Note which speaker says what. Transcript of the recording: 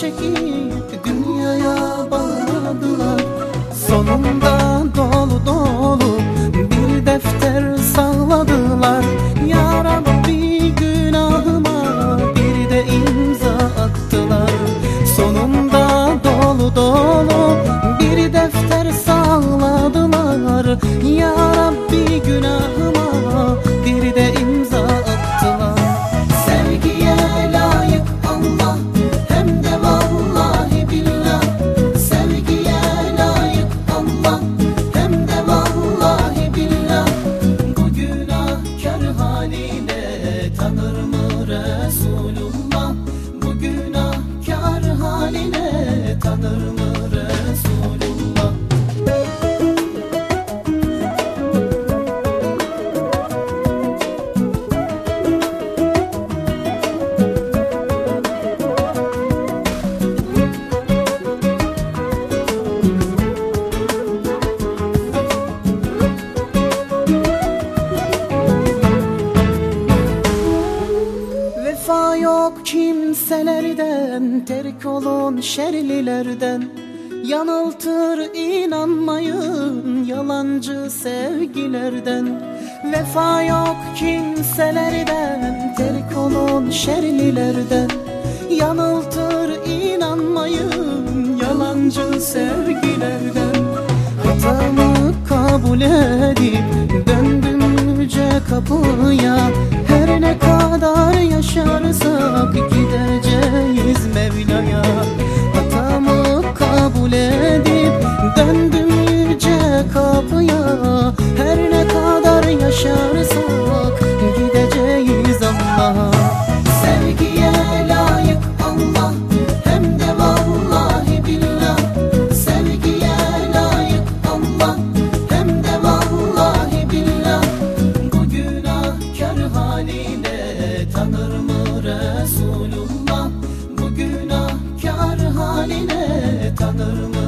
Speaker 1: çekip dünyaya bağladılar. Sonunda yanlarıma Vefa yok kimselerden Terk olun şerlilerden. Yanıltır inanmayın Yalancı sevgilerden. Vefa yok kimselerden Terk olun şerlilerden. Yanıltır inanmayın Yalancı sevgilerden. Hatamı kabul edip Döndüm yüce kapıya. Her ne kadar yaşarsak Gideceğiz Mevla'ya Resulullah Bu günahkar haline tanır mı?